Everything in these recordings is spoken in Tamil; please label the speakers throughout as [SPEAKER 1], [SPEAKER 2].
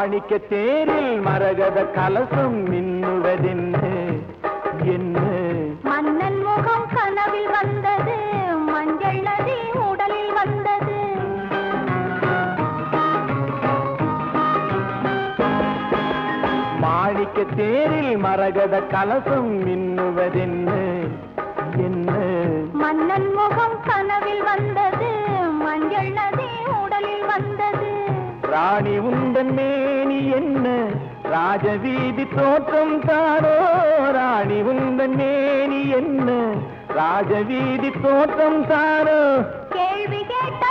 [SPEAKER 1] மாணிக்க தேரில் மரகத கலசம் மின்னுவதென்று என்ன?
[SPEAKER 2] மன்னன் முகம் கனவில் வந்தது மஞ்சள் நதி உடலில் வந்தது.
[SPEAKER 1] மாணிக்க தேரில் மரகத கலசம் மின்னுவதென்ன என்ன?
[SPEAKER 2] மன்னன் முகம் கனவில் வந்தது மஞ்சள் நதி உடலில் வந்தது.
[SPEAKER 1] ராணி உந்தன் மேனி என்ன? ராஜவீதி தோற்றம் தானோ? ராணி உந்தன் மேனி என்ன? ராஜவீதி தோற்றம் தானோ?
[SPEAKER 2] கேள்வி கேட்ட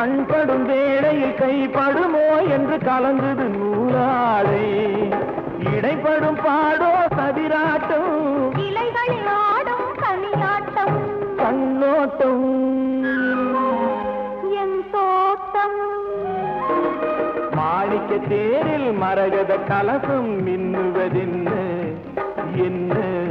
[SPEAKER 2] கண்படும் வேளையில்
[SPEAKER 1] கைப்படுமோ என்று கலந்தது நூலாடை. இடைப்படும் பாடோ சதிராட்டம்
[SPEAKER 2] இலைகளில் ஆடும் கனியாட்டம்.
[SPEAKER 1] கண்ணோட்டம்.
[SPEAKER 2] என் தோட்டம்.
[SPEAKER 1] மாணிக்க தேரில் மரகத கலசம் மின்னுவதென்ன? என்ன?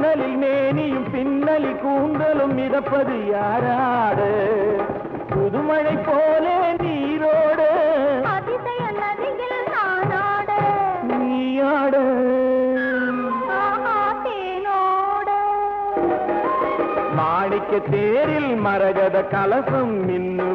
[SPEAKER 1] மின்னலில் மேனியும் பின்னலில் கூந்தலும் மிதப்பது யாராடு? புதுமழை போலே நீரோடு. நீயாட. மாணிக்க தேரில் மரகத கலசம் மின்னு